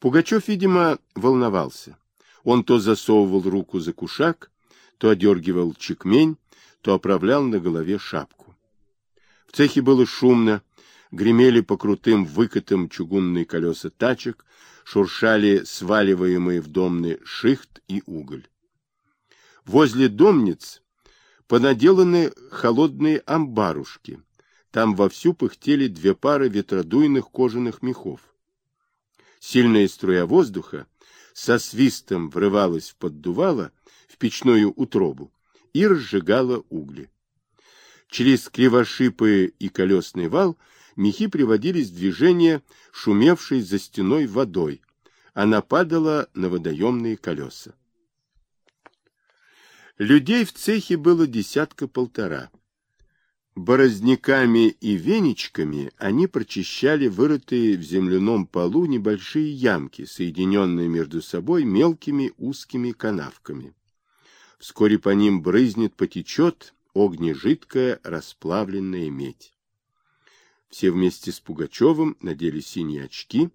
Пугачев, видимо, волновался. Он то засовывал руку за кушак, то одергивал чекмень, то оправлял на голове шапку. В цехе было шумно, гремели по крутым выкатам чугунные колеса тачек, шуршали сваливаемые в домны шихт и уголь. Возле домниц понаделаны холодные амбарушки. Там вовсю пыхтели две пары ветродуйных кожаных мехов. Сильная струя воздуха со свистом врывалась в поддувало, в печную утробу, и разжигала угли. Через кривошипы и колесный вал мехи приводились в движение, шумевшей за стеной водой. Она падала на водоемные колеса. Людей в цехе было десятка-полтора. Бороздниками и веничками они прочищали вырытые в земляном полу небольшие ямки, соединенные между собой мелкими узкими канавками. Вскоре по ним брызнет, потечет огнежидкая расплавленная медь. Все вместе с Пугачевым надели синие очки,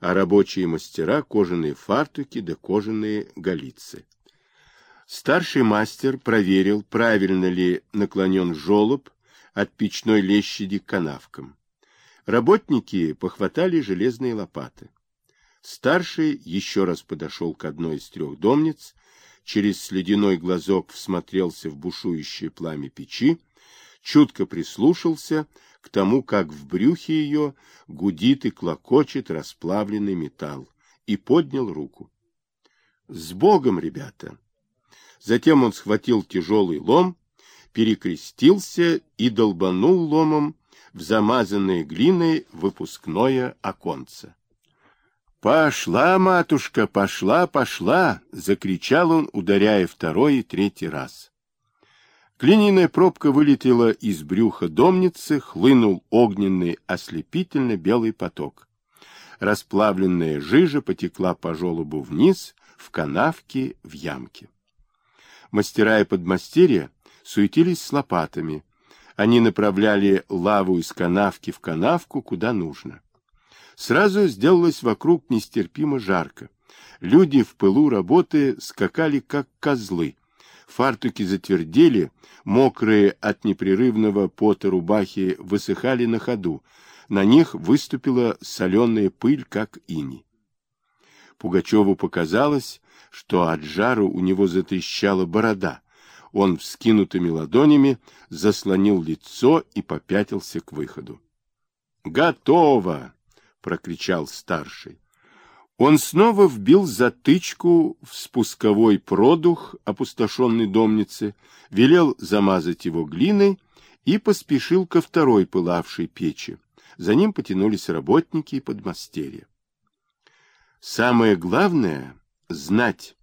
а рабочие мастера — кожаные фартуки да кожаные галицы. Старший мастер проверил, правильно ли наклонен желоб от печной лещади к канавкам. Работники похватали железные лопаты. Старший еще раз подошел к одной из трех домниц, через следяной глазок всмотрелся в бушующее пламя печи, чутко прислушался к тому, как в брюхе ее гудит и клокочет расплавленный металл, и поднял руку. — С Богом, ребята! Затем он схватил тяжелый лом, перекрестился и долбанул ломом в замазанное глиной выпускное оконце. «Пошла, матушка, пошла, пошла!» — закричал он, ударяя второй и третий раз. Глиняная пробка вылетела из брюха домницы, хлынул огненный ослепительно-белый поток. Расплавленная жижа потекла по желобу вниз, в канавке, в ямке. Мастера и подмастерья суетились с лопатами. Они направляли лаву из канавки в канавку, куда нужно. Сразу сделалось вокруг нестерпимо жарко. Люди в пылу работы скакали, как козлы. Фартуки затвердели, мокрые от непрерывного пота рубахи высыхали на ходу. На них выступила соленая пыль, как ини. Пугачеву показалось, что от жару у него затрещала борода. Он вскинутыми ладонями заслонил лицо и попятился к выходу. «Готово!» прокричал старший. Он снова вбил затычку в спусковой продух опустошенной домницы, велел замазать его глиной и поспешил ко второй пылавшей печи. За ним потянулись работники и подмастерья. Самое главное — знать,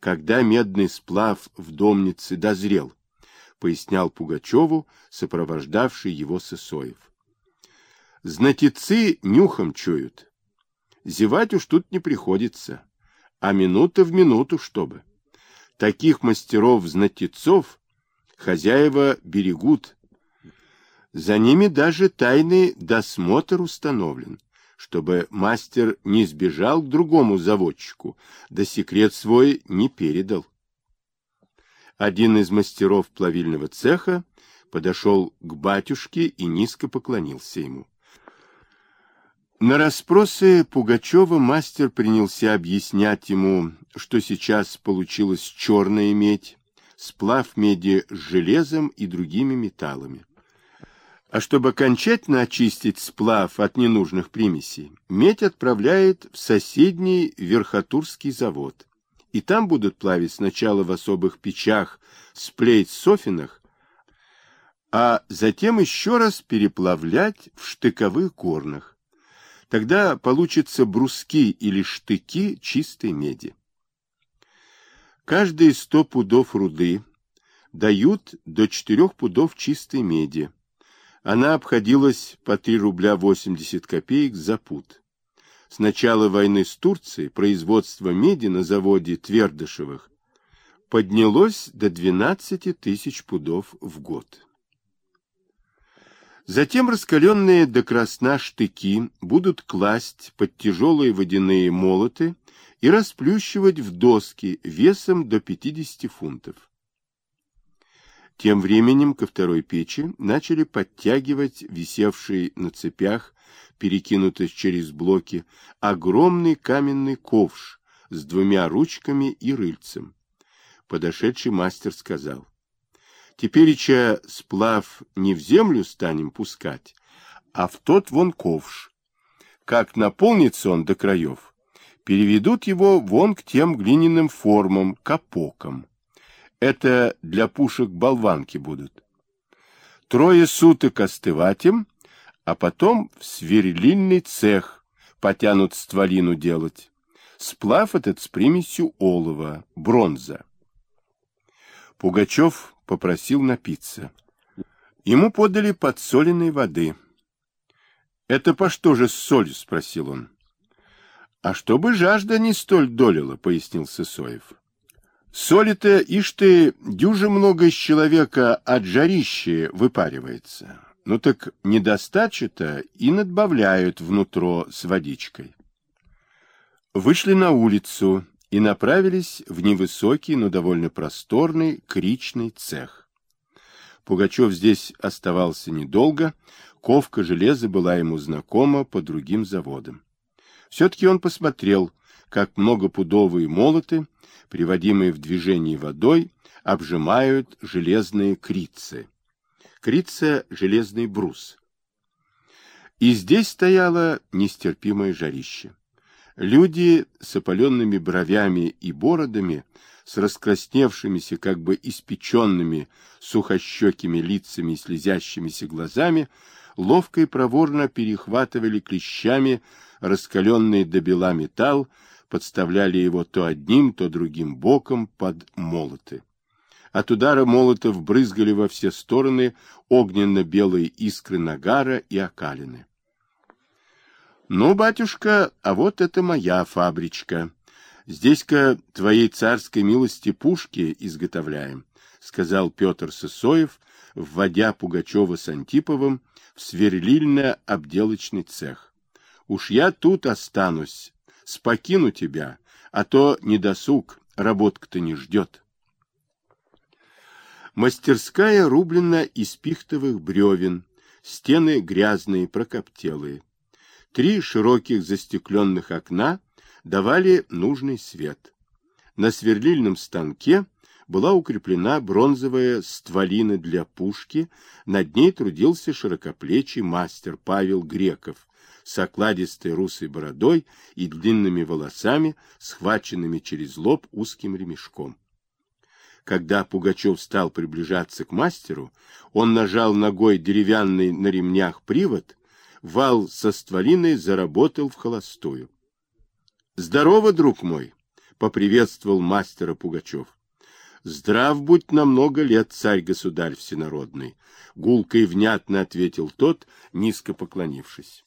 когда медный сплав в домнице дозрел, пояснял Пугачеву, сопровождавший его Сысоев. Знатицы нюхом чуют. Зевать уж тут не приходится, а минута в минуту чтобы. Таких мастеров-знатицов хозяева берегут. За ними даже тайный досмотр установлен, чтобы мастер не сбежал к другому заводчику, да секрет свой не передал. Один из мастеров плавильного цеха подошел к батюшке и низко поклонился ему. На расспросы Пугачева мастер принялся объяснять ему, что сейчас получилась черная медь, сплав меди с железом и другими металлами. А чтобы окончательно очистить сплав от ненужных примесей, медь отправляет в соседний Верхотурский завод. И там будут плавить сначала в особых печах сплейт-софинах, а затем еще раз переплавлять в штыковых горнах. Тогда получатся бруски или штыки чистой меди. Каждые сто пудов руды дают до четырех пудов чистой меди. Она обходилась по 3 рубля 80 копеек за пуд. С начала войны с Турцией производство меди на заводе Твердышевых поднялось до 12 тысяч пудов в год. Затем раскаленные до красна штыки будут класть под тяжелые водяные молоты и расплющивать в доски весом до 50 фунтов. Тем временем ко второй печи начали подтягивать висевший на цепях, перекинутый через блоки, огромный каменный ковш с двумя ручками и рыльцем. Подошедший мастер сказал, Тепереча сплав не в землю станем пускать, а в тот вон ковш. Как наполнится он до краев, переведут его вон к тем глиняным формам, капокам. Это для пушек болванки будут. Трое суток остывать им, а потом в сверлильный цех потянут стволину делать. Сплав этот с примесью олова, бронза. Пугачев попросил напиться. Ему подали подсоленной воды. — Это по что же соль? — спросил он. — А чтобы жажда не столь долила, — пояснил Сысоев. — Соли-то, ишь ты, дюже много из человека от жарища выпаривается. Ну так недостача-то и надбавляют внутро с водичкой. Вышли на улицу, и направились в невысокий, но довольно просторный кричный цех. Пугачев здесь оставался недолго, ковка железа была ему знакома по другим заводам. Все-таки он посмотрел, как многопудовые молоты, приводимые в движение водой, обжимают железные крицы. Крица — железный брус. И здесь стояло нестерпимое жарище. Люди с опаленными бровями и бородами, с раскрасневшимися, как бы испеченными, сухощекими лицами и слезящимися глазами, ловко и проворно перехватывали клещами раскаленный до бела металл, подставляли его то одним, то другим боком под молоты. От удара молотов брызгали во все стороны огненно-белые искры нагара и окалины. Ну, батюшка, а вот это моя фабричка. Здесь-ка твоей царской милости пушки изготовляем, сказал Петр Сысоев, вводя Пугачева с Антиповым в сверлильно-обделочный цех. Уж я тут останусь, спокину тебя, а то не досуг, работка-то не ждет. Мастерская рублена из пихтовых бревен, стены грязные, прокоптелые. Три широких застекленных окна давали нужный свет. На сверлильном станке была укреплена бронзовая стволина для пушки, над ней трудился широкоплечий мастер Павел Греков с окладистой русой бородой и длинными волосами, схваченными через лоб узким ремешком. Когда Пугачев стал приближаться к мастеру, он нажал ногой деревянный на ремнях привод вал со стволиной заработал в холостую. — Здорово, друг мой! — поприветствовал мастера Пугачев. — Здрав будь на много лет, царь-государь всенародный! — гулко и внятно ответил тот, низко поклонившись.